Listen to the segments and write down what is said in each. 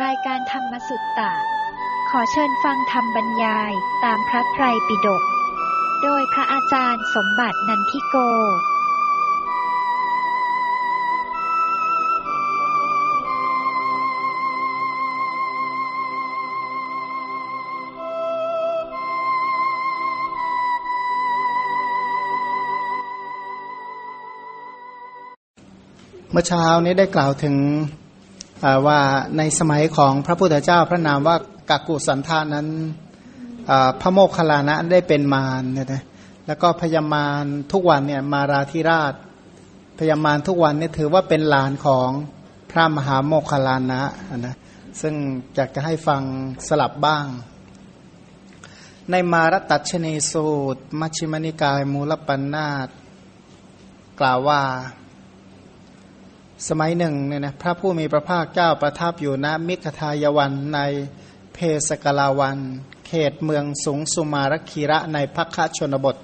รายการธรรมสุตตะ ขอเชิญฟังธรรมบรรยายตามพระไตรปิฎก โดยพระอาจารย์สมบัตินันทิโก เมื่อเช้านี้ได้กล่าวถึง ว่าในสมัยของพระพุทธเจ้าพระนามว่ากักกุสันธานั้นพระโมคคัลลานะได้เป็นมารเนี่ยนะแล้วก็พยามารทุกวันเนี่ยมาราธิราช พยามารทุกวันเนี่ยถือว่าเป็นหลานของพระมหาโมคคัลลานะนะซึ่งอยากจะให้ฟังสลับบ้าง ในมารตัชเนสูตร มัชฌิมนิกายมูลปัญนาตกล่าวว่า สมัยหนึ่งเนี่ยนะพระผู้มีพระภาคเจ้าประทับอยู่ณมิขทายวันในเพสกลาวัน เขตเมืองสูงสุมารคีระในพักคชนบท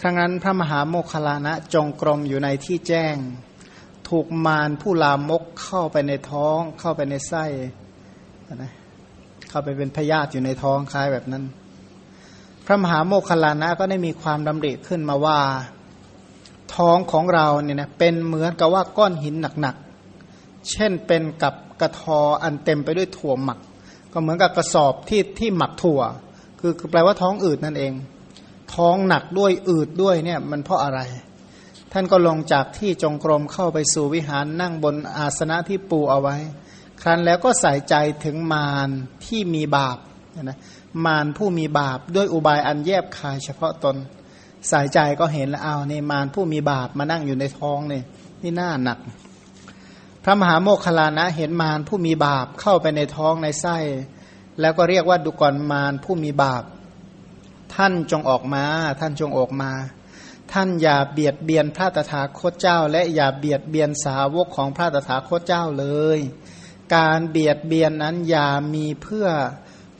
ครั้งนั้นพระมหาโมคลานะจงกรมอยู่ในที่แจ้ง ถูกมารผู้ลามกเข้าไปในท้องเข้าไปในไส้นะเข้าไปเป็นพยาธิอยู่ในท้องคล้ายแบบนั้น พระมหาโมคลลานะก็ได้มีความดำริขึ้นมาว่า ท้องของเราเนี่ยนะเป็นเหมือนกับว่าก้อนหินหนักๆ เช่นเป็นกับกระทออันเต็มไปด้วยถั่วหมัก ก็เหมือนกับกระสอบที่ที่หมักถั่ว คือคือแปลว่าท้องอืดนั่นเอง ท้องหนักด้วยอืดด้วยเนี่ยมันเพราะอะไร ท่านก็ลงจากที่จงกรมเข้าไปสู่วิหารนั่งบนอาสนะที่ปูเอาไว้ ครั้นแล้วก็ใส่ใจถึงมารที่มีบาปนะมารผู้มีบาปด้วยอุบายอันแยบคายเฉพาะตน สายใจก็เห็นแล้วเอาในมารผู้มีบาปมานั่งอยู่ในท้องเนี่ยนี่น่าหนัก พระมหาโมคคลลานะเห็นมารผู้มีบาปเข้าไปในท้องในไส้ แล้วก็เรียกว่าดุกรมารผู้มีบาป ท่านจงออกมา ท่านจงออกมา ท่านอย่าเบียดเบียนพระตถาคตเจ้า และอย่าเบียดเบียนสาวกของพระตถาคตเจ้าเลย การเบียดเบียนนั้นอย่ามีเพื่อ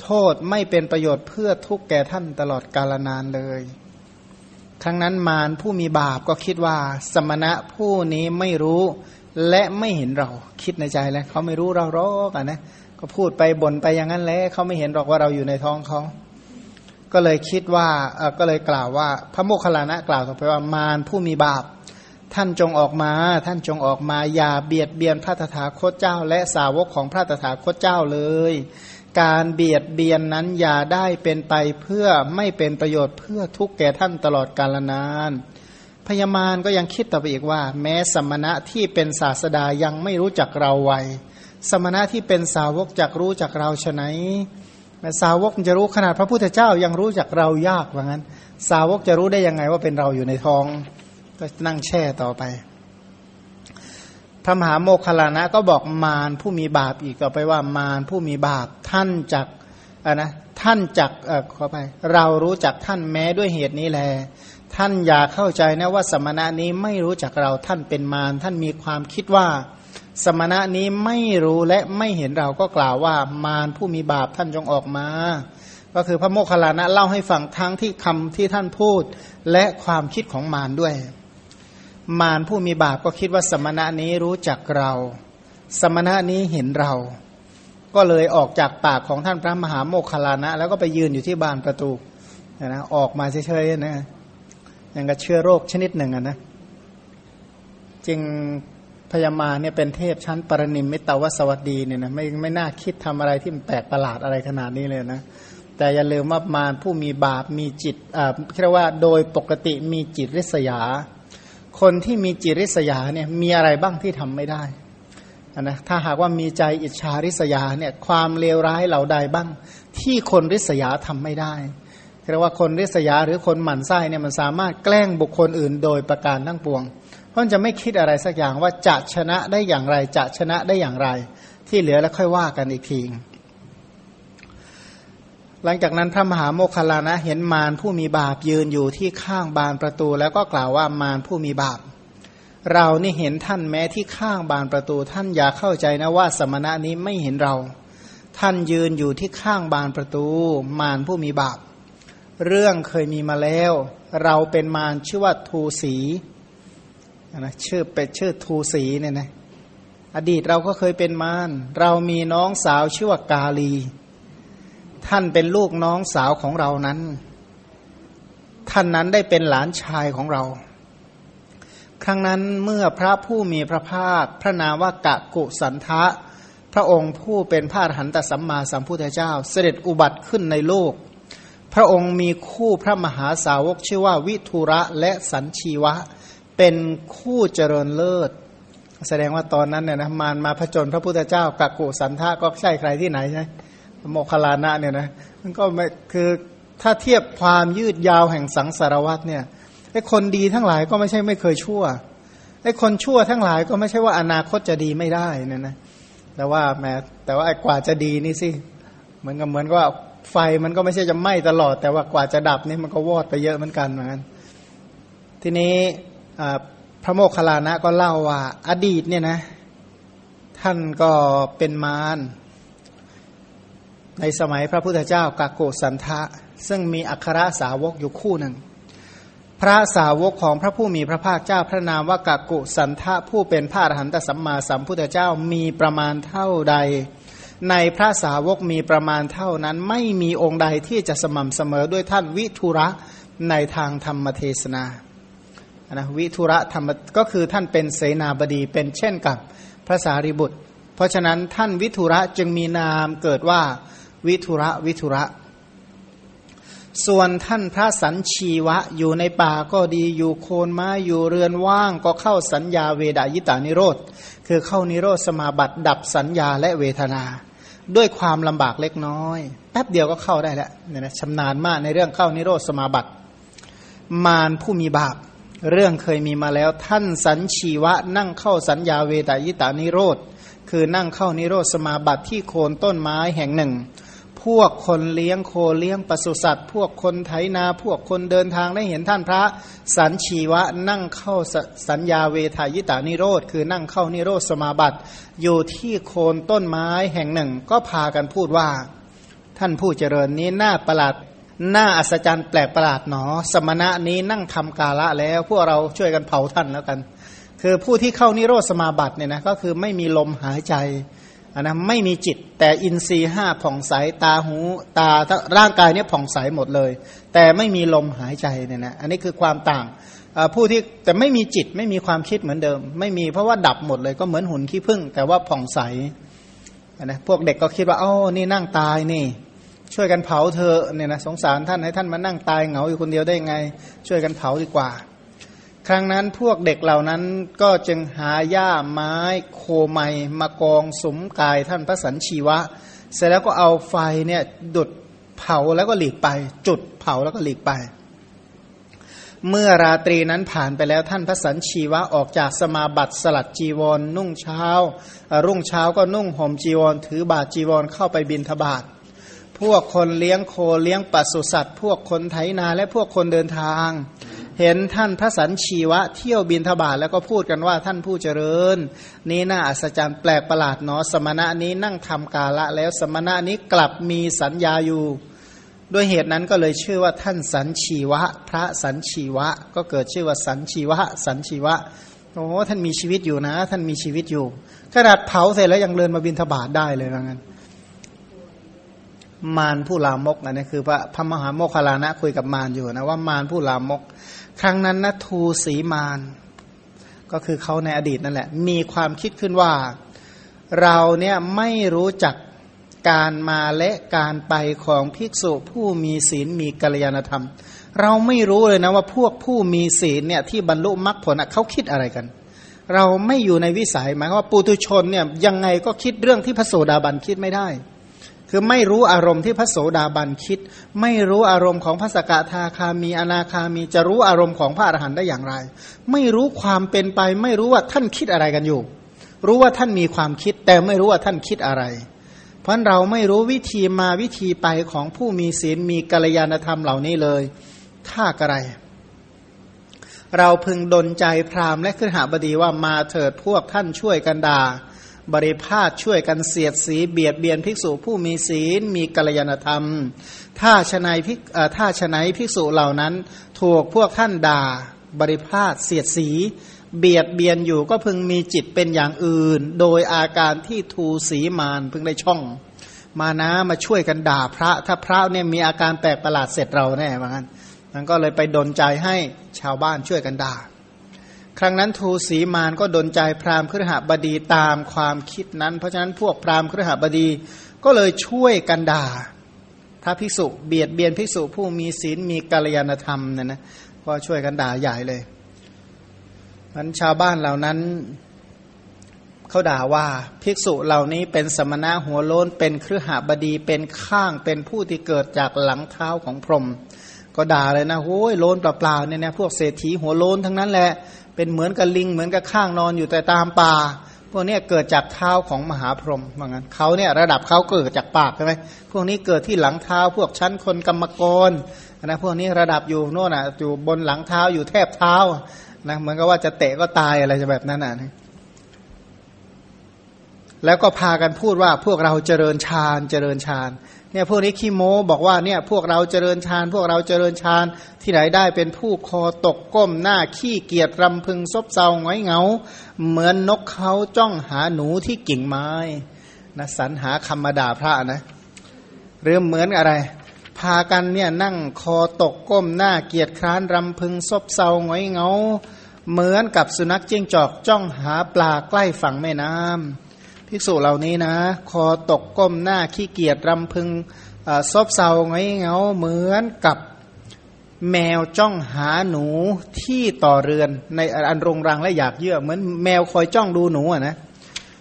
โทษไม่เป็นประโยชน์เพื่อทุกแก่ท่านตลอดกาลนานเลย ครั้งนั้นมารผู้มีบาปก็คิดว่า สมณะผู้นี้ไม่รู้และไม่เห็นเราคิดในใจแล้วเขาไม่รู้เราหรอกอะนะก็พูดไปบ่นไปอย่างนั้นแล้วเขาไม่เห็นหรอกว่าเราอยู่ในท้องเขาก็เลยคิดว่าเออก็เลยกล่าวว่า พระโมคคัลลานะกล่าวต่อไปว่ามารผู้มีบาป ท่านจงออกมา ท่านจงออกมาอย่าเบียดเบียนพระตถาคตเจ้า และสาวกของพระตถาคตเจ้าเลย การเบียดเบียนนั้นอย่าได้เป็นไปเพื่อไม่เป็นประโยชน์เพื่อทุกแก่ท่านตลอดกาลนานพญามารก็ยังคิดต่อไปอีกว่า แม้สมณะที่เป็นศาสดายังไม่รู้จักเราไวสมณะที่เป็นสาวกจักรู้จักเราฉะไหนสาวกจะรู้ขนาดพระพุทธเจ้ายังรู้จักเรายากว่างั้น สาวกจะรู้ได้ยังไงว่าเป็นเราอยู่ในท้อง ก็นั่งแช่ต่อไป พระมหาโมคคลานะก็บอกมารผู้มีบาปอีกต่อไปว่ามารผู้มีบาปท่านจักอะนะท่านจักเออขอไปเรารู้จักท่านแม้ด้วยเหตุนี้แล ท่านอย่าเข้าใจนะว่าสมณะนี้ไม่รู้จักเราท่านเป็นมารท่านมีความคิดว่า สมณะนี้ไม่รู้และไม่เห็นเราก็กล่าวว่ามารผู้มีบาปท่านจงออกมา ก็คือพระโมคคัลลานะเล่าให้ฟังทั้งที่คำที่ท่านพูดและความคิดของมารด้วย มารผู้มีบาปก็คิดว่าสมณะนี้รู้จักเรา สมณะนี้เห็นเรา ก็เลยออกจากปากของท่านพระมหาโมคคลานะ แล้วก็ไปยืนอยู่ที่บานประตูนะออกมาเฉยๆนะย่างกับเชื้อโรคชนิดหนึ่งอะนะจริงพญามาเนี่ยเป็นเทพชั้นปรนิมมิตวสวัสดีเนี่ยนะไม่ไม่น่าคิดทำอะไรที่มันแปลกประหลาดอะไรขนาดนี้เลยนะแต่อย่าลืมว่ามารผู้มีบาปมีจิตอ่าเรียกว่าโดยปกติมีจิตริษยา คนที่มีจิตริษยาเนี่ยมีอะไรบ้างที่ทำไม่ได้นะถ้าหากว่ามีใจอิจฉาริษยาเนี่ยความเลวร้ายเหล่าใดบ้าง ที่คนริษยาทำไม่ได้เรียกว่าคนริษยาหรือคนหมั่นไส้เนี่ยมันสามารถแกล้งบุคคลอื่นโดยประการทั้งปวง เพราะจะไม่คิดอะไรสักอย่างว่าจะชนะได้อย่างไรจะชนะได้อย่างไร ที่เหลือแล้วค่อยว่ากันอีกที หลังจากนั้นพระมหาโมคคลานะเห็นมารผู้มีบาปยืนอยู่ที่ข้างบานประตู แล้วก็กล่าวว่ามารผู้มีบาป เรานี่เห็นท่านแม้ที่ข้างบานประตู ท่านอย่าเข้าใจนะว่าสมณะนี้ไม่เห็นเรา ท่านยืนอยู่ที่ข้างบานประตู มารผู้มีบาป เรื่องเคยมีมาแล้ว เราเป็นมารชื่อว่าทูสีนะชื่อเป็นชื่อทูสีเนี่ยนะอดีตเราก็เคยเป็นมารเรามีน้องสาวชื่อว่ากาลี ท่านเป็นลูกน้องสาวของเรานั้น ท่านนั้นได้เป็นหลานชายของเรา ครั้งนั้นเมื่อพระผู้มีพระภาค พระนามว่ากะกุสันทะ พระองค์ผู้เป็นพระหันตสัมมาสัมพุทธเจ้า เสด็จอุบัติขึ้นในโลก พระองค์มีคู่พระมหาสาวกชื่อว่าวิทุระและสัญชีวะ เป็นคู่เจริญเลิศ แสดงว่าตอนนั้นเนี่ยนะมารมาผจญพระพุทธเจ้ากักกุสันทะก็ใช่ใครที่ไหนใช่ โมคคลานะเนี่ยนะมันก็ไม่คือถ้าเทียบความยืดยาวแห่งสังสารวัตเนี่ยไอ้คนดีทั้งหลายก็ไม่ใช่ไม่เคยชั่วไอ้คนชั่วทั้งหลายก็ไม่ใช่ว่าอนาคตจะดีไม่ได้เนี่ยนะแต่ว่าแม้แต่ว่าไอ้กว่าจะดีนี่สิเหมือนกับเหมือนว่าไฟมันก็ไม่ใช่จะไหม้ตลอด แต่ว่ากว่าจะดับนี่มันก็วอดไปเยอะเหมือนกันเหมือนกันทีนี้พระโมคคัลลานะก็เล่าว่าอดีตเนี่ยนะ ท่านก็เป็นมาร ในสมัยพระพุทธเจ้ากาโกสันทะ ซึ่งมีอัครสาวกอยู่คู่หนึ่ง พระสาวกของพระผู้มีพระภาคเจ้าพระนามว่ากาโกสันทะผู้เป็นพระอรหันตสัมมาสัมพุทธเจ้ามีประมาณเท่าใด ในพระสาวกมีประมาณเท่านั้นไม่มีองค์ใดที่จะสม่ำเสมอด้วยท่านวิทุระในทางธรรมเทศนานะวิทุระธรรมก็คือท่านเป็นเสนาบดีเป็นเช่นกับพระสารีบุตร เพราะฉะนั้นท่านวิทุระจึงมีนามเกิดว่า วิทุระวิทุระ ส่วนท่านพระสัญชีวะอยู่ในป่าก็ดีอยู่โคนไม้อยู่เรือนว่างก็เข้าสัญญาเวดายิตานิโรธ คือเข้านิโรธสมาบัติดับสัญญาและเวทนา ด้วยความลำบากเล็กน้อย แป๊บเดียวก็เข้าได้แล้วเนี่ยนะชำนาญมากในเรื่องเข้านิโรธสมาบัติ มารผู้มีบาปเรื่องเคยมีมาแล้วท่านสัญชีวะนั่งเข้าสัญญาเวตายิตานิโรธ คือนั่งเข้านิโรธสมาบัติที่โคนต้นไม้แห่งหนึ่ง พวกคนเลี้ยงโคเลี้ยงปศุสัตว์ พวกคนไถนา พวกคนเดินทางได้เห็นท่านพระสัญชีวะนั่งเข้าสัญญาเวทายิตานิโรธ คือนั่งเข้านิโรธสมาบัติ อยู่ที่โคนต้นไม้แห่งหนึ่ง ก็พากันพูดว่า ท่านผู้เจริญนี้น่าประหลาดหน้าอัศจรรย์แปลกประหลาดหนอ สมณะนี้นั่งทำกาละแล้ว พวกเราช่วยกันเผาท่านแล้วกัน คือผู้ที่เข้านิโรธสมาบัติเนี่ยนะก็คือไม่มีลมหายใจ นนะไม่มีจิต แต่อินทรีห้าผ่องใสตาหูตาร่างกายเนี่ยผ่องใสหมดเลย แต่ไม่มีลมหายใจเนี่ยนะอันนี้คือความต่างผู้ที่แต่ไม่มีจิตไม่มีความคิดเหมือนเดิม ไม่มีเพราะว่าดับหมดเลยก็เหมือนหุ่นขี้ผึ้งแต่ว่าผ่องใสนะพวกเด็กก็คิดว่าอ๋อนี่นั่งตายนี่ ช่วยกันเผาเธอเนี่ยนะสงสารท่านให้ท่านมานั่งตายเหงาอยู่คนเดียวได้ไง ช่วยกันเผาดีกว่า ครั้งนั้นพวกเด็กเหล่านั้นก็จึงหาหญ้าไม้โคไมมากองสมกายท่านพระสันชีวะ เสร็จแล้วก็เอาไฟเนี่ยดุดเผาแล้วก็หลีกไป จุดเผาแล้วก็หลีกไป เมื่อราตรีนั้นผ่านไปแล้วท่านพระสันชีวะออกจากสมาบัติสลัดจีวรนนุ่งเช้า รุ่งเช้าก็นุ่งห่มจีวร ถือบาทจีวรเข้าไปบินทบาทพวกคนเลี้ยงโคเลี้ยงปศุสัตว์ พวกคนไถนาและพวกคนเดินทาง เห็นท่านพระสันชีวะเที่ยวบินทบาทแล้วก็พูดกันว่าท่านผู้เจริญ นี้น่าอัศจรรย์แปลกประหลาดเนาะสมณะนี้นั่งทำกาละแล้วสมณะนี้กลับมีสัญญาอยู่ ด้วยเหตุนั้นก็เลยชื่อว่าท่านสันชีวะ พระสันชีวะ ก็เกิดชื่อว่าสันชีวะ สันชีวะโอ้ท่านมีชีวิตอยู่นะ ท่านมีชีวิตอยู่ขนาดเผาเสร็จแล้วยังเดินมาบินทบาทได้เลยว่างั้น มารผู้ลามกอันนี้คือพระพระมหาโมคคลานะคุยกับมารอยู่นะว่ามารผู้ลามก ครั้งนั้นนะทูสีมารก็คือเขาในอดีตนั่นแหละ มีความคิดขึ้นว่าเราเนี่ยไม่รู้จักการมาและการไปของภิกษุผู้มีศีลมีกัลยาณธรรม เราไม่รู้เลยนะว่าพวกผู้มีศีลเนี่ยที่บรรลุมรรคผลเขาคิดอะไรกัน เราไม่อยู่ในวิสัยหมายว่าปุตุชนเนี่ยยังไงก็คิดเรื่องที่พระโสดาบันคิดไม่ได้ คือไม่รู้อารมณ์ที่พระโสดาบันคิด ไม่รู้อารมณ์ของพระสกทาคามีอนาคามีจะรู้อารมณ์ของพระอรหันต์ได้อย่างไร ไม่รู้ความเป็นไป ไม่รู้ว่าท่านคิดอะไรกันอยู่ รู้ว่าท่านมีความคิด แต่ไม่รู้ว่าท่านคิดอะไร เพราะเราไม่รู้วิธีมาวิธีไปของผู้มีศีลมีกัลยาณธรรมเหล่านี้เลยท่ากระไรเราพึงดนใจพราหมณ์และขึ้นหาบดีว่ามาเถิดพวกท่านช่วยกันดา่า บริพาทช่วยกันเสียดสีเบียดเบียนภิกษุผู้มีศีลมีกัลยาณธรรม ถ้าชนายภิกถ้าชนายภิกษุเหล่านั้น ถูกพวกท่านด่า บริพาทเสียดสี เบียดเบียนอยู่ก็พึงมีจิตเป็นอย่างอื่น โดยอาการที่ทูสีมานพึงได้ช่อง มานะมาช่วยกันด่าพระ ถ้าพระเนี่ยมีอาการแปลกประหลาดเสร็จเราแน่เหมือนกันมันก็เลยไปดนใจให้ชาวบ้านช่วยกันด่า ครั้งนั้นทูสีมานก็ดนใจพราหมณ์ครหบดีตามความคิดนั้น เพราะฉะนั้นพวกพราหมณ์ครหบดีก็เลยช่วยกันด่าพระภิกษุเบียดเบียนภิกษุผู้มีศีลมีกัลยาณธรรมเนี่ยนะก็ช่วยกันด่าใหญ่เลยมันชาวบ้านเหล่านั้นเขาด่าว่าภิกษุเหล่านี้เป็นสมณะหัวโล้นเป็นเครือหบดีเป็นข้างเป็นผู้ที่เกิดจากหลังเท้าของพรหมก็ด่าเลยนะโอ้ยโลนเปล่าๆเนี่ยนะพวกเศรษฐีหัวโล้นทั้งนั้นแหละ เป็นเหมือนกับลิงเหมือนกับข้างนอนอยู่แต่ตามป่าพวกนี้เกิดจากเท้าของมหาพรหมว่างั้นเขาเนี่ยระดับเขาเกิดจากปากใช่ไหมพวกนี้เกิดที่หลังเท้าพวกชั้นคนกรรมกรนะพวกนี้ระดับอยู่โน่นอะอยู่บนหลังเท้าอยู่แทบเท้านะเหมือนกับว่าจะเตะก็ตายอะไรจะแบบนั้นอะแล้วก็พากันพูดว่าพวกเราเจริญฌานเจริญฌาน เนี่ยพวกนี้ขี้โม้บอกว่าเนี่ยพวกเราเจริญฌานพวกเราเจริญฌานที่ไหนได้เป็นผู้คอตกก้มหน้าขี้เกียจรำพึงซบเซาหงอยเหงา เหมือนนกเขาจ้องหาหนูที่กิ่งไม้นะสรรหาคำมาด่าพระนะหรือเหมือนอะไร พากันเนี่ยนั่งคอตกก้มหน้าเกียจคร้านรำพึงซบเซาหงอยเหงา เหมือนกับสุนัขจิ้งจอกจ้องหาปลาใกล้ฝั่งแม่น้ำ ภิกษุเหล่านี้นะ คอตกก้มหน้าขี้เกียจรำพึงซบเซาไงเงาเหมือนกับแมวจ้องหาหนูที่ต่อเรือนในอันรงรังและอยากเยื่อเหมือนแมวคอยจ้องดูหนูอะนะ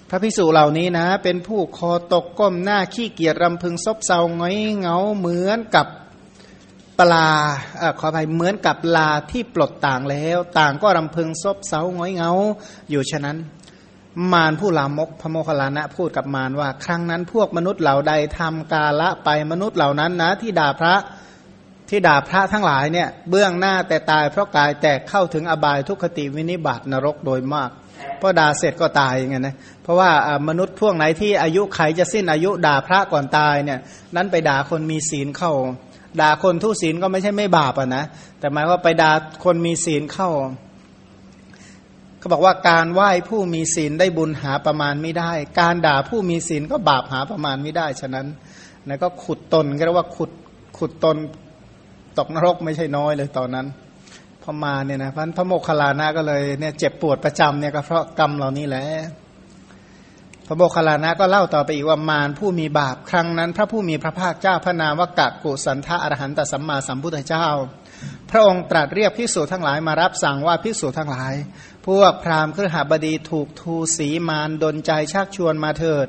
พระภิกษุเหล่านี้นะ เป็นผู้คอตกก้มหน้าขี้เกียจรำพึงซบเซาไงเงาเหมือนกับปลาอขออภัยเหมือนกับลาที่ปลดต่างแล้ว ต่างก็รำพึงซบเซาง้อยเงาอยู่ฉะนั้น มารผู้ลามกพระโมคคัลลานะพูดกับมารว่า ครั้งนั้นพวกมนุษย์เหล่าใดทำกาละไปมนุษย์เหล่านั้นนะ ที่ด่าพระที่ด่าพระทั้งหลายเนี่ยเบื้องหน้าแต่ตายเพราะกายแตกเข้าถึงอบายทุกขติวินิบาตนรกโดยมากพราะด่าเสร็จก็ตายอย่างเงี้ยนะเพราะว่ามนุษย์พวกไหนที่อายุไขจะสิ้นอายุด่าพระก่อนตายเนี่ย นั้นไปด่าคนมีศีลเข้า ด่าคนทุศีลก็ไม่ใช่ไม่บาปอะนะแต่หมายว่าไปด่าคนมีศีลเข้า เขาบอกว่าการไหว้ผู้มีศีลได้บุญหาประมาณไม่ได้ การด่าผู้มีศีลก็บาปหาประมาณไม่ได้ฉะนั้นนะก็ขุดตนก็เรียกว่าขุดขุดตนตกนรกไม่ใช่น้อยเลยตอนนั้นพอมาเนี่ยนะพันพระโมคคัลลานะก็เลยเนี่ยเจ็บปวดประจำเนี่ยก็เพราะกรรมเหล่านี้แหละพระโมคคัลลานะก็เล่าต่อไปอีกว่ามารผู้มีบาปครั้งนั้น พระผู้มีพระภาคเจ้าพระนามว่ากะกุสันทะอรหันตสัมมาสัมพุทธเจ้า พระองค์ตรัสเรียกพิสูจทั้งหลายมารับสั่งว่าพิสูจทั้งหลาย พวกพราหมณ์ครหบดีถูกทูสีมารดนใจชักชวนมาเถิด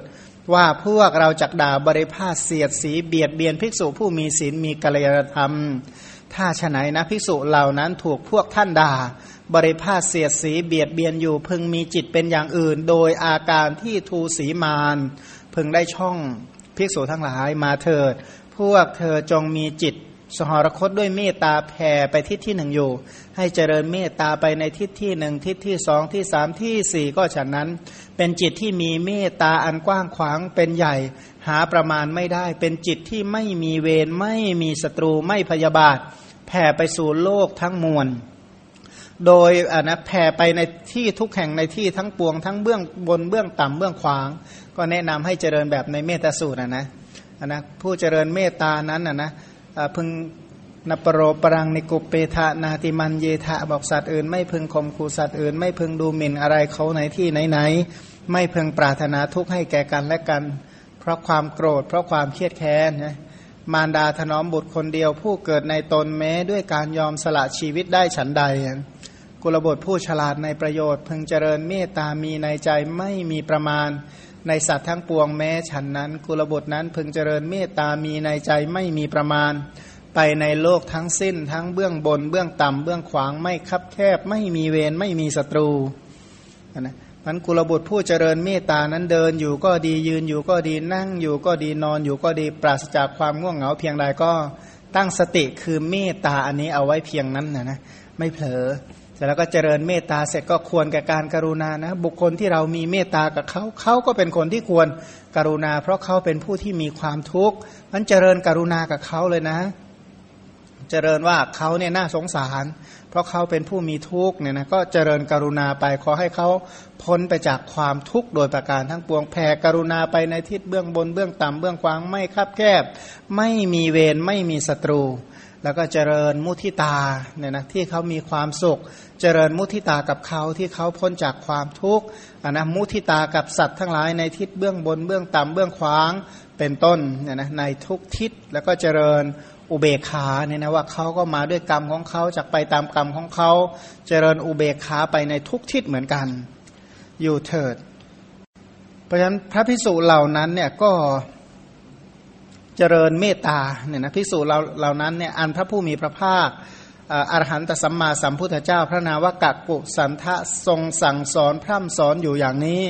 ว่าพวกเราจักด่าบริพาทเสียดสีเบียดเบียนภิกษุผู้มีศีลมีกัลยาณธรรม ถ้าฉไหนนะภิกษุเหล่านั้นถูกพวกท่านด่า บริพาทเสียดสีเบียดเบียนอยู่พึงมีจิตเป็นอย่างอื่น โดยอาการที่ทูสีมารพึงได้ช่องภิกษุทั้งหลายมาเถิด พวกเธอจงมีจิต สหรคตด้วยเมตตาแผ่ไปทิศที่หนึ่งอยู่ ให้เจริญเมตตาไปในทิศที่หนึ่งทิศที่สองที่สามที่สี่ก็ฉะนั้น เป็นจิตที่มีเมตตาอันกว้างขวางเป็นใหญ่ หาประมาณไม่ได้ เป็นจิตที่ไม่มีเวรไม่มีศัตรูไม่พยาบาท แผ่ไปสู่โลกทั้งมวลโดยอ่านะแผ่ไปในที่ทุกแห่งในที่ทั้งปวงทั้งเบื้องบนเบื้องต่ำเบื้องขวาง ก็แนะนำให้เจริญแบบในเมตสูตรนะนะนะผู้เจริญเมตตานั้นนะนะ พึงนปโรปรังนิกุปเปทะนาติมันเยทะบอกสัตว์อื่น ไม่พึงข่มขู่สัตว์อื่น ไม่พึงดูหมิ่นอะไรเขาในที่ไหนๆไม่พึงปรารถนาทุกข์ให้แก่กันและกัน เพราะความโกรธ เพราะความเครียดแค้นนะมารดาถนอมบุตรคนเดียวผู้เกิดในตนแม้ด้วยการยอมสละชีวิตได้ฉันใด กุลบุตรผู้ฉลาดในประโยชน์ พึงเจริญเมตตามีในใจไม่มีประมาณ ในสัตว์ทั้งปวงแม้ฉันนั้น กุลบุตรนั้นพึงเจริญเมตตามีในใจไม่มีประมาณ ไปในโลกทั้งสิ้น ทั้งเบื้องบน เบื้องต่ำเบื้องขวางไม่คับแคบ ไม่มีเวรไม่มีศัตรูนะมันกุลบุตรผู้เจริญเมตตานั้นเดินอยู่ก็ดียืนอยู่ก็ดีนั่งอยู่ก็ดีนอนอยู่ก็ดีปราศจากความง่วงเหงาเพียงใดก็ตั้งสติคือเมตตาอันนี้เอาไว้เพียงนั้นนะนะไม่เผลอ เสร็จแล้วก็เจริญเมตตาเสร็จก็ควรแก่การกรุณานะ บุคคลที่เรามีเมตตากับเขาเขาก็เป็นคนที่ควรกรุณา เพราะเขาเป็นผู้ที่มีความทุกข์มันเจริญกรุณากับเขาเลยนะ เจริญว่าเขาเนี่ยน่าสงสาร เพราะเขาเป็นผู้มีทุกข์เนี่ยนะก็เจริญกรุณาไปขอให้เขาพ้นไปจากความทุกข์โดยประการทั้งปวงแผ่กรุณาไปในทิศเบื้องบนเบื้องต่ำเบื้องขวางไม่คับแคบไม่มีเวรไม่มีศัตรู แล้วก็เจริญมุทิตาเนี่ยนะที่เขามีความสุข เจริญมุทิตากับเขาที่เขาพ้นจากความทุกข์นะมุทิตากับสัตว์ทั้งหลายในทิศเบื้องบนเบื้องต่ำเบื้องขวางเป็นต้นเนี่ยนะในทุกทิศแล้วก็เจริญอุเบกขาเนี่ยนะว่าเขาก็มาด้วยกรรมของเขาจากไปตามกรรมของเขาเจริญอุเบกขาไปในทุกทิศเหมือนกัน อยู่เถิด เพราะฉะนั้นพระพิสุเหล่านั้นเนี่ยก็ เจริญเมตตาเนี่ยนะพิสุเราเหล่านั้นเนี่ยอันพระผู้มีพระภาคอรหันตสัมมาสัมพุทธเจ้า พระนาวกักกุสันทะทรงสั่งสอนพร่ำสอนอยู่อย่างนี้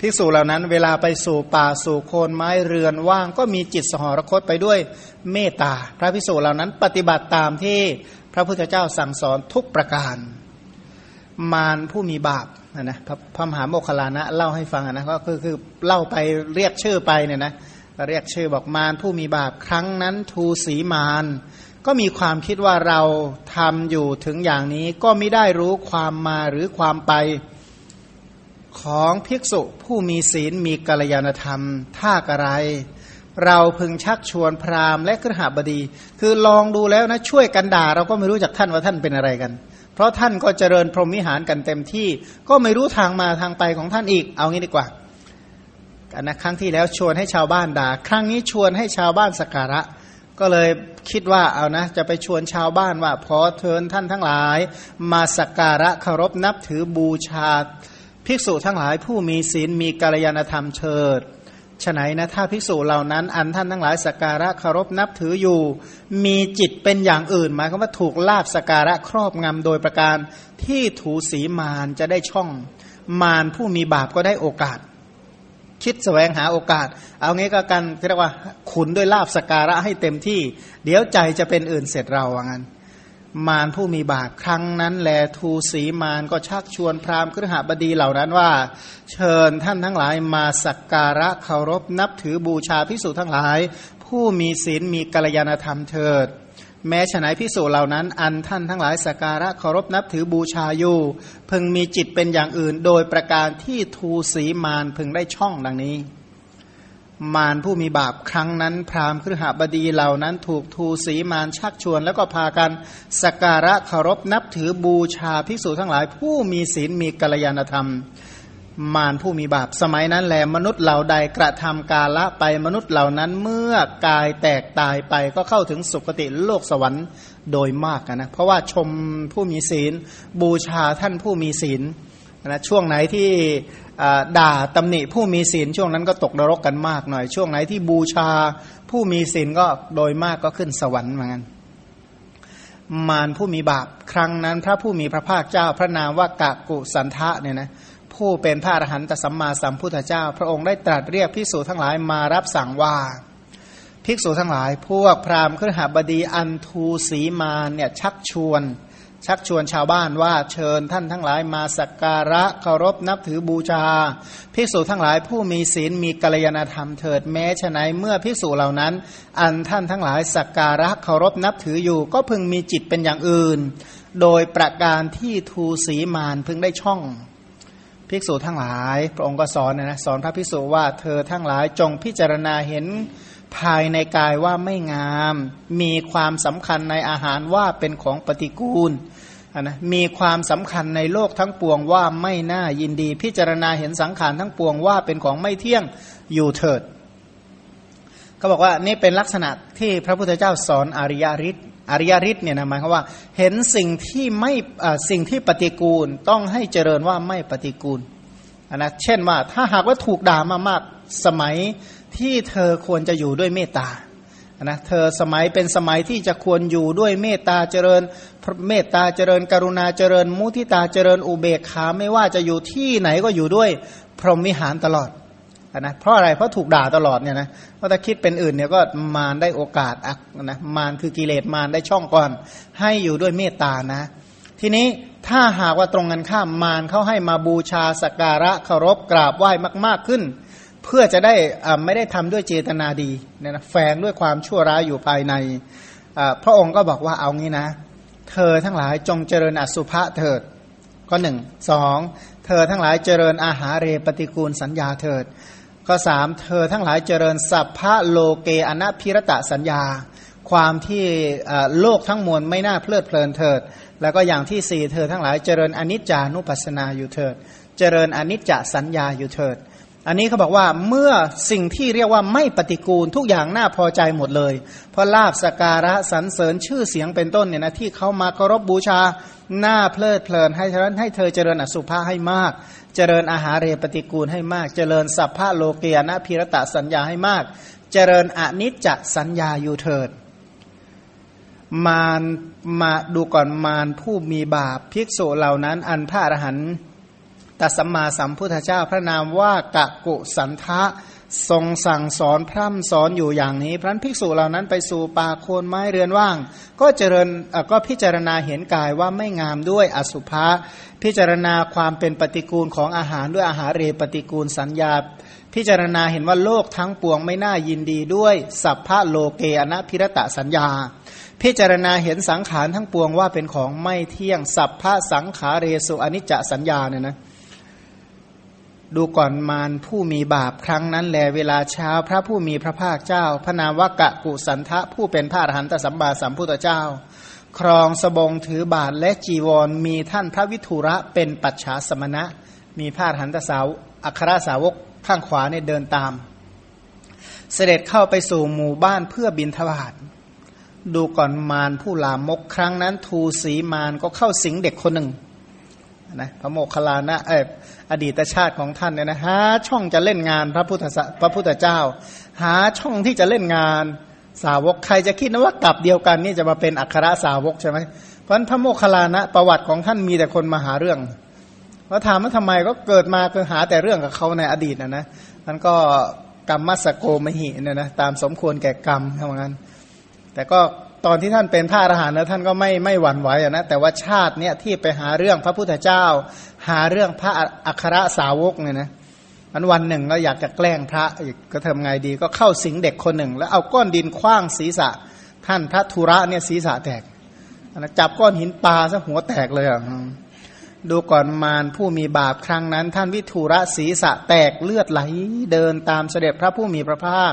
ภิกษุเหล่านั้น เวลาไปสู่ป่าสู่โคนไม้เรือนว่างก็มีจิตสหรคตไปด้วยเมตตา พระภิกษุเหล่านั้นปฏิบัติตามที่พระพุทธเจ้าสั่งสอนทุกประการ มารผู้มีบาปนะนะพระมหาโมคคลานะเล่าให้ฟังนะก็คือคือเล่าไปเรียกชื่อไปเนี่ยนะ เรียกชื่อบอกมารผู้มีบาปครั้งนั้นทูสีมารก็มีความคิดว่าเราทำอยู่ถึงอย่างนี้ก็ไม่ได้รู้ความมาหรือความไปของภิกษุผู้มีศีลมีกัลยาณธรรมท่ากระไร เราพึงชักชวนพราหมณ์และกรหบดี คือลองดูแล้วนะช่วยกันด่า เราก็ไม่รู้จักท่านว่าท่านเป็นอะไรกัน เพราะท่านก็เจริญพรหมิหารกันเต็มที่ ก็ไม่รู้ทางมาทางไปของท่านอีก เอางี้ดีกว่า กันนะครั้งที่แล้วชวนให้ชาวบ้านด่า ครั้งนี้ชวนให้ชาวบ้านสักการะ ก็เลยคิดว่าเอานะ จะไปชวนชาวบ้านว่าพอเทินท่านทั้งหลาย มาสักการะเคารพนับถือบูชาภิกษุทั้งหลายผู้มีศีลมีกัลยาณธรรมเชิดฉนัยนะถ้าภิกษุเหล่านั้น อันท่านทั้งหลายสักการะเคารพนับถืออยู่ มีจิตเป็นอย่างอื่น หมายความว่าถูกลาบสักการะครอบงำโดยประการที่ถูสีมารจะได้ช่อง มารผู้มีบาปก็ได้โอกาส คิดแสวงหาโอกาส เอางี้ก็กันเรียกว่าขุนด้วยลาบสการะให้เต็มที่ เดี๋ยวใจจะเป็นอื่นเสร็จเราว่างั้น มารผู้มีบาปครั้งนั้นแลทูสีมารก็ชักชวนพราหมณ์ครหบดีเหล่านั้นว่า เชิญท่านทั้งหลายมาสักการะเคารพนับถือบูชาพิสูจทั้งหลาย ผู้มีศีลมีกัลยาณธรรมเถิด แม้ฉนัยพิสูจเหล่านั้น อันท่านทั้งหลายสักการะเคารพนับถือบูชาอยู่พึงมีจิตเป็นอย่างอื่น โดยประการที่ทูสีมารพึงได้ช่องดังนี้ มารผู้มีบาปครั้งนั้น พราหมณ์ครหบดีเหล่านั้น ถูกทูสีมารชักชวน แล้วก็พากันสักการะเคารพนับถือบูชาภิกษุทั้งหลายผู้มีศีลมีกัลยาณธรรม มารผู้มีบาป สมัยนั้นแหลมนุษย์เหล่าใดกระทำกาละไปมนุษย์เหล่านั้นเมื่อกายแตกตายไปก็เข้าถึงสุคติโลกสวรรค์โดยมากนะเพราะว่าชมผู้มีศีล บูชาท่านผู้มีศีลนะช่วงไหนที่ด่าตำหนิผู้มีศีลช่วงนั้นก็ตกนรกกันมากหน่อย ช่วงไหนที่บูชาผู้มีศีลก็โดยมากก็ขึ้นสวรรค์เหมือนกันมารผู้มีบาปครั้งนั้น พระผู้มีพระภาคเจ้าพระนามว่ากะกุสันทะเนี่ยนะ ผู้เป็นพระอรหันตสัมมาสัมพุทธเจ้า พระองค์ได้ตรัสเรียกภิกษุทั้งหลายมารับสั่งว่าภิกษุทั้งหลาย พวกพราหมณ์ขึ้นหาบดีอันทูสีมาเนี่ยชักชวน ชักชวนชาวบ้านว่าเชิญท่านทั้งหลายมาสักการะเคารพนับถือบูชาภิกษุทั้งหลายผู้มีศีลมีกัลยาณธรรมเถิดแม้ฉะนั้นเมื่อภิกษุเหล่านั้น อันท่านทั้งหลายสักการะเคารพนับถืออยู่ ก็พึงมีจิตเป็นอย่างอื่น โดยประการที่ทูสีมานพึงได้ช่อง ภิกษุทั้งหลาย พระองค์ก็สอนนะสอนพระภิกษุว่าเธอทั้งหลายจงพิจารณาเห็นภายในกายว่าไม่งาม มีความสำคัญในอาหารว่าเป็นของปฏิกูลนะมีความสำคัญในโลกทั้งปวงว่าไม่น่ายินดี พิจารณาเห็นสังขารทั้งปวงว่าเป็นของไม่เที่ยงอยู่เถิดเขาบอกว่านี่เป็นลักษณะที่พระพุทธเจ้าสอนอริยฤทธิ์ อริยฤทธิ์เนี่ยนะหมายความว่า เห็นสิ่งที่ไม่สิ่งที่ปฏิกูลต้องให้เจริญว่าไม่ปฏิกูลนะเช่นว่าถ้าหากว่าถูกด่ามามากสมัยที่เธอควรจะอยู่ด้วยเมตตานะเธอสมัยเป็นสมัยที่จะควรอยู่ด้วยเมตตาเจริญเมตตาเจริญ กรุณาเจริญ มุทิตาเจริญอุเบกขาไม่ว่าจะอยู่ที่ไหนก็อยู่ด้วย พรหมิหารตลอด นะเพราะอะไรเพราะถูกด่าตลอดเนี่ยนะเพราะถ้าคิดเป็นอื่นเนี่ยก็มารได้โอกาสอักนะมารคือกิเลสมารได้ช่องก่อน ให้อยู่ด้วยเมตตานะ ทีนี้ถ้าหากว่าตรงกันข้ามมารเขาให้มาบูชาสักการะเคารพกราบไหว้มาก ๆขึ้น เพื่อจะได้ไม่ได้ทำด้วยเจตนาดีเนี่ยนะแฝงด้วยความชั่วร้ายอยู่ภายในพระองค์ก็บอกว่าเอางี้นะ เธอทั้งหลายจงเจริญอสุภะเถิดก็หนึ่งสองเธอทั้งหลายเจริญอาหารเรปฏิกูลสัญญาเถิด ก็สามเธอทั้งหลายเจริญสัพพะโลเกอนัพิรตะสัญญา ความที่โลกทั้งมวลไม่น่าเพลิดเพลินเถิด แล้วก็อย่างที่สี่เธอทั้งหลายเจริญอนิจจานุปัสสนาอยู่เถิด เจริญอนิจจสัญญาอยู่เถิด อันนี้เขาบอกว่าเมื่อสิ่งที่เรียกว่าไม่ปฏิกูลทุกอย่างน่าพอใจหมดเลย เพราะลาบสการะสรรเสริญชื่อเสียงเป็นต้นเนี่ยนะที่เขามาเคารพบูชาหน้าเพลิดเพลินให้ฉะนั้นให้เธอเจริญอสุภะให้มาก เจริญอาหารเรปฏิกูลให้มาก เจริญสัพพะโลเกียนะพิรตะสัญญาให้มาก เจริญอนิจจสัญญาอยู่เถิด มารมาดูก่อนมารผู้มีบาปภิกษุเหล่านั้น อันพระอรหันตสัมมาสัมพุทธเจ้าพระนามว่ากะกุสันทะทรงสั่งสอนพร่ำสอนอยู่อย่างนี้ พระภิกษุเหล่านั้นไปสู่ป่าโคนไม้เรือนว่าง ก็เจริญก็พิจารณาเห็นกายว่าไม่งามด้วยอสุภะ พิจารณาความเป็นปฏิกูลของอาหารด้วยอาหารเรปฏิกูลสัญญา พิจารณาเห็นว่าโลกทั้งปวงไม่น่ายินดีด้วย สัพพะโลเกอนะพิรตะสัญญา พิจารณาเห็นสังขารทั้งปวงว่าเป็นของไม่เที่ยง สัพพะสังขาเรสุอนิจจสัญญาเนี่ยนะดูก่อนมารผู้มีบาปครั้งนั้นแลเวลาเช้าพระผู้มีพระภาคเจ้า พระนามวกะกุสันทะผู้เป็นพระอรหันตสัมบาสัมพุทธเจ้า ครองสบงถือบาทและจีวร มีท่านพระวิทุระเป็นปัจฉาสมณะ มีพระอรหันตสาวอัครสาวกข้างขวาเนี่ยเดินตาม เสด็จเข้าไปสู่หมู่บ้านเพื่อบินทบาทดูก่อนมารผู้ลามกครั้งนั้นทูสีมารก็เข้าสิงเด็กคนหนึ่งนะพระโมคคัลลานะเอออดีตชาติของท่านเนี่ยนะหาช่องจะเล่นงานพระพุทธพระพุทธเจ้า หาช่องที่จะเล่นงาน สาวกใครจะคิดนะว่ากลับเดียวกันนี่จะมาเป็นอัครสาวกใช่ไหมเพราะพระโมคคัลลานะประวัติของท่านมีแต่คนมาหาเรื่องว่าถามว่าทำไมก็เกิดมาคือหาแต่เรื่องกับเขาในอดีตนะนะท่านก็กรรมมัสโกมหิเนี่ยนะตามสมควรแก่กรรมเท่านั้น แต่ก็ตอนที่ท่านเป็นพระอรหันต์แล้วท่านก็ไม่ไม่หวั่นไหวนะแต่ว่าชาติเนี้ยที่ไปหาเรื่องพระพุทธเจ้า หาเรื่องพระอัครสาวกเนี่ยนะ อันวันหนึ่งก็อยากจะแกล้งพระอีกก็ทำไงดี ก็เข้าสิงเด็กคนหนึ่ง แล้วเอาก้อนดินคว้างศีรษะ ท่านพระธุระเนี่ยศีรษะแตกนะจับก้อนหินปลาซะหัวแตกเลยอะดูก่อนมารผู้มีบาปครั้งนั้น ท่านวิทุระศีรษะแตกเลือดไหล เดินตามเสด็จพระผู้มีพระภาค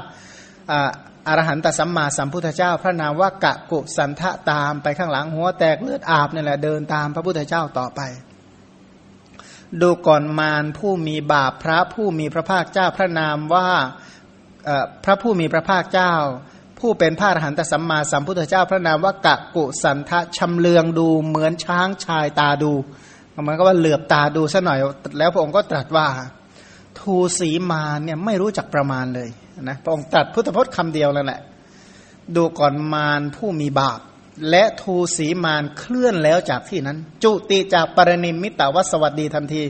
อรหันตสัมมาสัมพุทธเจ้า พระนามว่ากะกุสันทะตามไปข้างหลังหัวแตกเลือดอาบนี่แหละเดินตามพระพุทธเจ้าต่อไป ดูก่อนมารผู้มีบาปพระผู้มีพระภาคเจ้าพระนามว่าพระผู้มีพระภาคเจ้า ผู้เป็นพระอรหันตสัมมาสัมพุทธเจ้าพระนามว่ากะกุสันทะชำเลืองดูเหมือนช้างชายตาดูมันก็ว่าเหลือบตาดูซะหน่อย แล้วพระองค์ก็ตรัสว่าทูสีมาเนี่ยไม่รู้จักประมาณเลยนะพระองค์ตรัสพุทธพจน์คำเดียวแล้วแหละ ดูก่อนมารผู้มีบาป และทูสีมารเคลื่อนแล้วจากที่นั้น จุติจากปรนิมิตาวสวัสดีทันที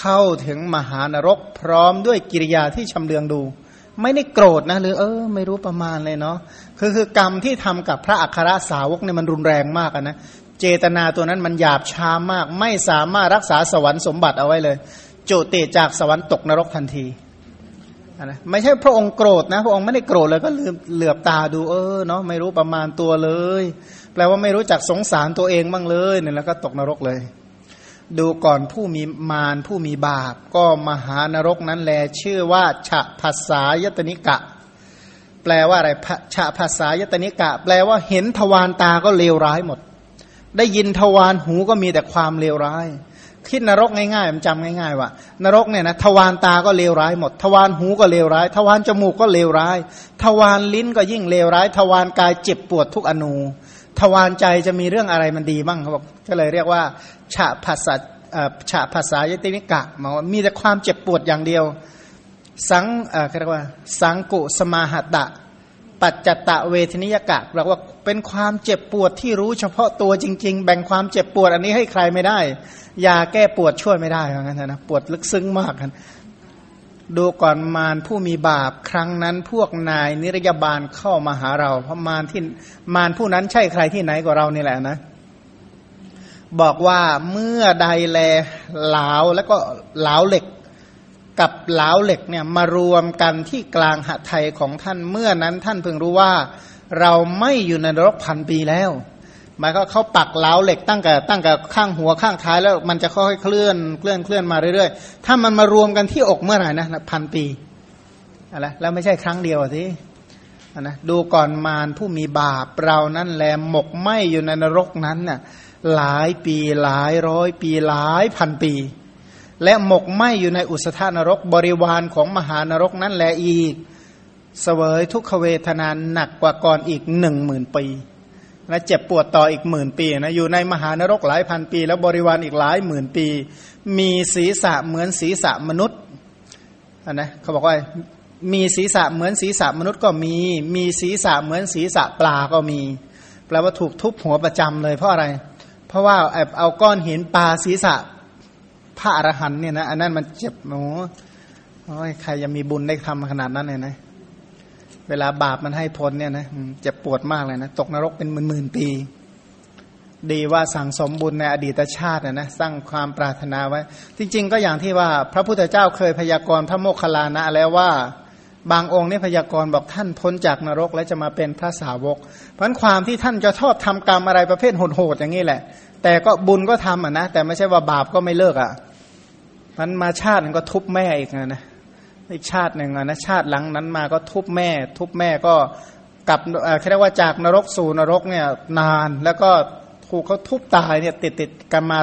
เข้าถึงมหานรกพร้อมด้วยกิริยาที่ชำเลืองดู ไม่ได้โกรธนะหรือเออ ไม่รู้ประมาณเลยเนาะคือคือกรรมที่ทำกับพระอัครสาวกเนี่ยมันรุนแรงมากนะเจตนาตัวนั้นมันหยาบช้ามาก ไม่สามารถรักษาสวรรค์สมบัติเอาไว้เลย จุติจากสวรรค์ตกนรกทันที นะไม่ใช่พระองค์โกรธนะ พระองค์ไม่ได้โกรธเลยก็ลืมเหลือบตาดูเออเนาะไม่รู้ประมาณตัวเลย แปลว่าไม่รู้จักสงสารตัวเองบ้างเลยเนี่ยแล้วก็ตกนรกเลย ดูก่อนผู้มีมารผู้มีบาป ก็มหานรกนั้นแล ชื่อว่าฉะภาษายตนิกะ แปลว่าอะไรฉะภาษายตนิกะ แปลว่าเห็นทวารตาก็เลวร้ายหมด ได้ยินทวารหูก็มีแต่ความเลวร้าย คิดนรกง่ายๆมันจำง่ายๆว่านรกเนี่ยนะทวารตาก็เลวร้ายหมด ทวารหูก็เลวร้าย ทวารจมูกก็เลวร้าย ทวารลิ้นก็ยิ่งเลวร้าย ทวารกายเจ็บปวดทุกอนู ทวารใจจะมีเรื่องอะไรมันดีบ้างเขาบอกก็เลยเรียกว่าฉะภาษาฉะภาษายตินิกะมาว่ามีแต่ความเจ็บปวดอย่างเดียว สังเรียกว่า สังกุสมาหตะ ปัจจตะเวทนิยกะแปลว่าเป็นความเจ็บปวดที่รู้เฉพาะตัวจริง ๆ แบ่งความเจ็บปวดอันนี้ให้ใครไม่ได้ยาแก้ปวดช่วยไม่ได้เหมือนกันนะปวดลึกซึ้งมากกันดูก่อนมารผู้มีบาปครั้งนั้นพวกนายนิรยาบาลเข้ามาหาเรา เพราะมารที่มารผู้นั้นใช่ใครที่ไหนกว่าเรานี่แหละนะ บอกว่าเมื่อใดแลเหลาแล้วก็เหลาเหล็ก กับเหลาเหล็กเนี่ยมารวมกันที่กลางหะไทยของท่านเมื่อนั้นท่านเพิ่งรู้ว่า เราไม่อยู่ในนรกพันปีแล้วหมายก็เขาปักเหลาเหล็กตั้งแต่ตั้งแต่ข้างหัวข้างท้ายแล้วมันจะค่อยๆเคลื่อนเคลื่อนเคลื่อนมาเรื่อยๆ ถ้ามันมารวมกันที่อกเมื่อไหร่นะพันปีอะไรแล้วไม่ใช่ครั้งเดียวสินะดูก่อนมารผู้มีบาปเรานั่นแหลหมกไหมอยู่ในนรกนั้นน่ะหลายปีหลายร้อยปีหลายพันปี และหมกไหมอยู่ในอุสธานรกบริวารของมหานรกนั้นแหละอีก เสวยทุกขเวทนานหนักกว่าก่อนอีกหนึ่งหมื่นปีและเจ็บปวดต่ออีกหมื่นปีนะอยู่ในมหานรกหลายพันปี แล้วบริวารอีกหลายหมื่นปี มีศีรษะเหมือนศีรษะมนุษย์นะเขาบอกว่ามีศีรษะเหมือนศีรษะมนุษย์ก็มี มีศีรษะเหมือนศีรษะปลาก็มี แปลว่าถูกทุบหัวประจำเลยเพราะอะไร เพราะว่าเอาก้อนหินปลาศีรษะ พระอรหันเนี่ยนะอันนั้นมันเจ็บโอ้ยใครจะมีบุญได้ทำขนาดนั้นเลยนะ เวลาบาปมันให้ผลเนี่ยนะเจ็บปวดมากเลยนะ ตกนรกเป็นหมื่นๆปี ดีว่าสั่งสมบุญในอดีตชาตินะนะสร้างความปรารถนาไว้ จริง ๆ ก็อย่างที่ว่า พระพุทธเจ้าเคยพยากรณ์พระโมคคัลลานะแล้วว่าบางองค์นี่พยากรณ์บอกท่านพ้นจากนรกและจะมาเป็นพระสาวก เพราะความที่ท่านจะชอบทำกรรมอะไรประเภทโหดๆอย่างนี้แหละ แต่ก็บุญก็ทำอะนะแต่ไม่ใช่ว่าบาปก็ไม่เลิกอะมันมาชาตินึงก็ทุบแม่อีกนะอีกชาติหนึ่งนะชาติหลังนั้นมาก็ทุบแม่ ทุบแม่ก็กลับเรียกว่าจากนรกสู่นรกเนี่ยนานแล้วก็ถูกเขาทุบตายเนี่ยติดติดกันมา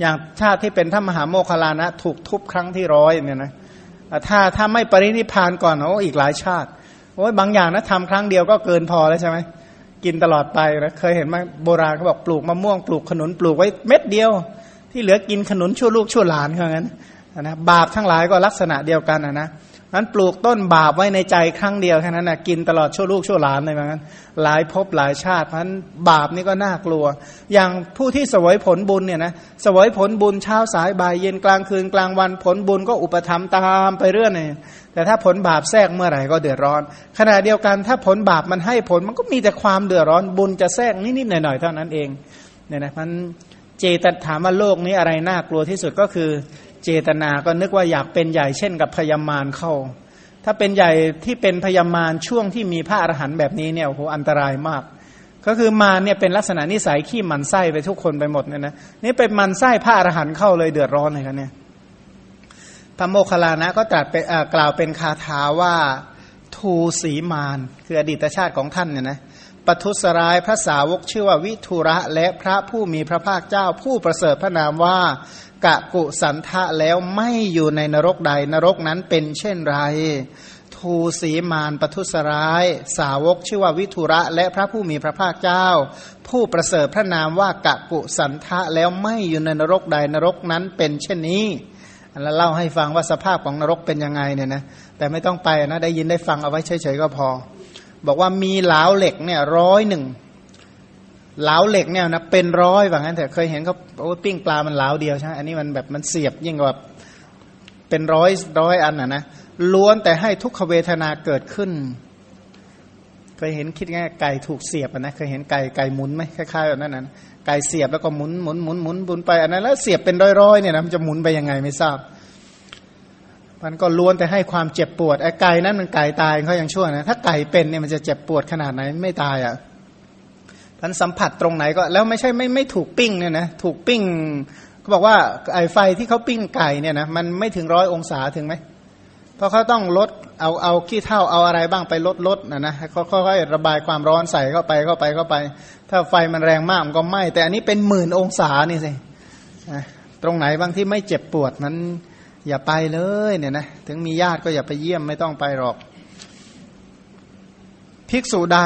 อย่างชาติที่เป็นท่ามหาโมคลานะ ถูกทุบครั้งที่ร้อยเนี่ยนะถ้าถ้าไม่ปรินิพานก่อนโอ้อีกหลายชาติโอ้ยบางอย่างนะทำครั้งเดียวก็เกินพอแล้วใช่ไหม กินตลอดไปนะเคยเห็นไหมโบราณเขาบอกปลูกมะม่วงปลูกขนุนปลูกไว้เม็ดเดียว ที่เหลือกินขนุนชั่วลูกชั่วหลานเขางั้นนะบาปทั้งหลายก็ลักษณะเดียวกันนะนะนั้นปลูกต้นบาปไว้ในใจครั้งเดียวแค่นั้นนะกินตลอดชั่วลูกชั่วหลานเลยเหมือนกันหลายภพหลายชาติเพราะนั้นบาปนี่ก็น่ากลัว อย่างผู้ที่สวยผลบุญเนี่ยนะสวยผลบุญเช้าสายบ่ายเย็นกลางคืนกลางวันผลบุญก็อุปธรรมตามไปเรื่อยเลย แต่ถ้าผลบาปแทรกเมื่อไหร่ก็เดือดร้อน ขณะเดียวกันถ้าผลบาปมันให้ผลมันก็มีแต่ความเดือดร้อนบุญจะแทรกนิดๆหน่อยๆเท่านั้นเองเนี่ยนะมันเจตถามว่าโลกนี้อะไรน่ากลัวที่สุดก็คือ เจตนาก็นึกว่าอยากเป็นใหญ่เช่นกับพยามารเข้า ถ้าเป็นใหญ่ที่เป็นพยามารช่วงที่มีพระอรหันต์แบบนี้เนี่ยโอ้โหอันตรายมาก ก็คือมาเนี่ยเป็นลักษณะนิสัยขี้มันไส้ไปทุกคนไปหมดเนี่ยนะนี่เป็นมันไส้พระอรหันต์เข้าเลยเดือดร้อนเลยกันเนี่ย พระโมคคัลลานะก็ตรัสไปกล่าวเป็นคาถาว่าทูสีมานคืออดีตชาติของท่านเนี่ยนะปทุสร้ายพระสาวกชื่อว่าวิทุระและพระผู้มีพระภาคเจ้าผู้ประเสริฐพระนามว่ากะกุสันทะแล้วไม่อยู่ในนรกใดนรกนั้นเป็นเช่นไรทูสีมานปทุสร้าย สาวกชื่อว่าวิทุระและพระผู้มีพระภาคเจ้า ผู้ประเสริฐพระนามว่ากะกุสันทะแล้วไม่อยู่ในนรกใดนรกนั้นเป็นเช่นนี้ แล้วเล่าให้ฟังว่าสภาพของนรกเป็นยังไงเนี่ยนะแต่ไม่ต้องไปนะได้ยินได้ฟังเอาไว้เฉยๆก็พอ บอกว่ามีเหลาเหล็กเนี่ยร้อยหนึ่งเหลาเหล็กเนี่ยนะเป็นร้อยแบบนั้นแต่เคยเห็นเขาโอ้ปิ้งปลามันเหลาเดียวใช่ไหมอันนี้มันแบบมันเสียบยิ่งกว่าเป็นร้อยร้อยอันอะนะล้วนแต่ให้ทุกขเวทนาเกิดขึ้น เคยเห็นคิดง่ายไก่ถูกเสียบนะเคยเห็นไก่ไก่หมุนไหมคล้ายๆแบบนั้นนะ ไก่เสียบแล้วก็หมุนหมุนหมุนหมุนบุนไปอันนั้นแล้วเสียบเป็นร้อยๆเนี่ยนะมันจะหมุนไปยังไงไม่ทราบ มันก็ล้วนแต่ให้ความเจ็บปวดไอ้ไก่นั้นมันไก่ตายเขายังชั่วนะถ้าไก่เป็นเนี่ยมันจะเจ็บปวดขนาดไหนไม่ตายอะท่านสัมผัสตรงไหนก็แล้วไม่ใช่ไม่ไม่ถูกปิ้งเนี่ยนะถูกปิ้งเขาบอกว่าไอไฟที่เขาปิ้งไก่เนี่ยนะมันไม่ถึงร้อยองศาถึงไหม เพราะเขาต้องลดเอาเอาขี้เท่าเอาอะไรบ้างไปลดลดนะนะเขาค่อยๆระบายความร้อนใส่เข้าไปเข้าไปเข้าไป ถ้าไฟมันแรงมากมันก็ไหม้แต่อันนี้เป็นหมื่นองศานี่สิตรงไหนบางที่ไม่เจ็บปวดมันอย่าไปเลยเนี่ยนะถึงมีญาติก็อย่าไปเยี่ยมไม่ต้องไปหรอก ภิกษุใด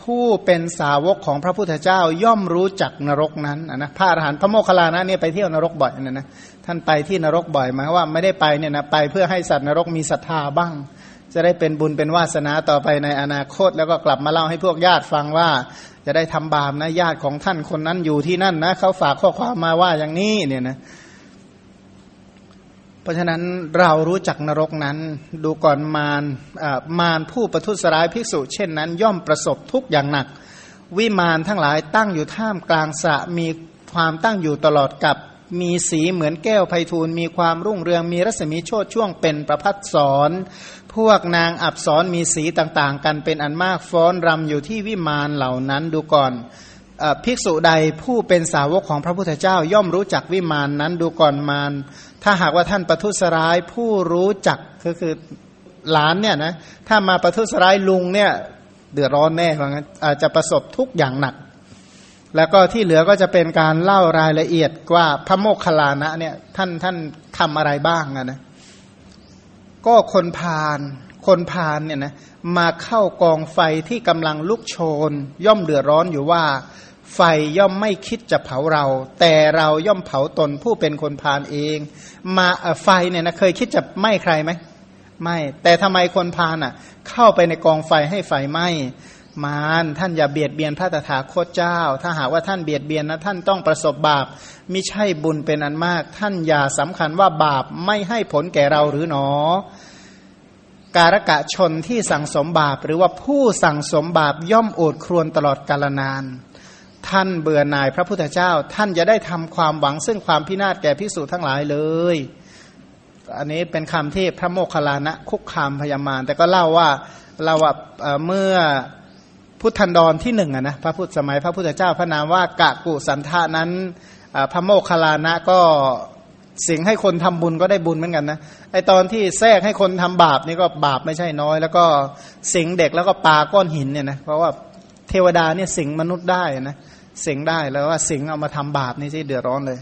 ผู้เป็นสาวกของพระพุทธเจ้าย่อมรู้จักนรกนั้นนะพระอรหันต์พระโมคคัลลานะเนี่ยไปเที่ยวนรกบ่อยนะนะ ท่านไปที่นรกบ่อยหมายว่าไม่ได้ไปเนี่ยนะไปเพื่อให้สัตว์นรกมีศรัทธาบ้าง จะได้เป็นบุญเป็นวาสนาต่อไปในอนาคต แล้วก็กลับมาเล่าให้พวกญาติฟังว่า จะได้ทำบาปนะญาติของท่านคนนั้นอยู่ที่นั่นนะเขาฝากข้อความมาว่าอย่างนี้เนี่ยนะเพราะฉะนั้นเรารู้จักนรกนั้น ดูก่อนมารมารผู้ประทุษร้ายภิกษุ เช่นนั้น ย่อมประสบทุกอย่างหนัก วิมานทั้งหลายตั้งอยู่ท่ามกลางสะมีความตั้งอยู่ตลอดกับ มีสีเหมือนแก้วไพทูลมีความรุ่งเรืองมีรัศมีโชดช่วงเป็นประพัดสอนพวกนางอับสรมีสีต่างๆ กันเป็นอันมากฟ้อนรำอยู่ที่วิมานเหล่านั้นดูก่อนอภิกษุใดผู้เป็นสาวกของพระพุทธเจ้าย่อมรู้จักวิมานนั้นดูก่อนมารถ้าหากว่าท่านประทุษร้ายผู้รู้จักก็คือหลานเนี่ยนะถ้ามาประทุษร้ายลุงเนี่ยเดือดร้อนแน่ว่างั้นอาจจะประสบทุกอย่างหนัก แล้วก็ที่เหลือก็จะเป็นการเล่ารายละเอียดว่าพระโมคคัลลานะเนี่ยท่านท่านทำอะไรบ้างนะก็คนพาลคนพาลเนี่ยนะมาเข้ากองไฟที่กำลังลุกโชน ย่อมเดือดร้อนอยู่ว่า ไฟย่อมไม่คิดจะเผาเรา แต่เราย่อมเผาตนผู้เป็นคนพาลเอง มาไฟเนี่ยนะเคยคิดจะไหม้ใครไหมไม่ แต่ทำไมคนพาลอะ เข้าไปในกองไฟให้ไฟไหม้ มารท่านอย่าเบียดเบียนพระตถาคตเจ้า ถ้าหากว่าท่านเบียดเบียนนะท่านต้องประสบบาปมิใช่บุญเป็นอันมาก ท่านอย่าสำคัญว่าบาปไม่ให้ผลแก่เราหรือหนอ การกะชนที่สั่งสมบาป หรือว่าผู้สั่งสมบาปย่อมโอดครวนตลอดกาลนาน ท่านเบื่อหน่ายพระพุทธเจ้า ท่านจะได้ทำความหวังซึ่งความพินาศแก่พิสูจทั้งหลายเลยอันนี้เป็นคำที่พระโมคคัลลานะคุกคามพยามารแต่ก็เล่าว่าเราว่าเมื่อ พุทธันดรที่หนึ่งอะนะพระพุทธสมัยพระพุทธเจ้าพระนามว่ากะกุสันทานั้นพระโมคคัลลานะก็สิงให้คนทำบุญก็ได้บุญเหมือนกันนะไอตอนที่แทรกให้คนทำบาปนี่ก็บาปไม่ใช่น้อย แล้วก็สิงเด็กแล้วก็ปาก้อนหินเนี่ยนะเพราะว่าเทวดาเนี่ยสิงมนุษย์ได้นะสิงได้แล้วว่าสิงเอามาทำบาปนี่สิเดือดร้อนเลย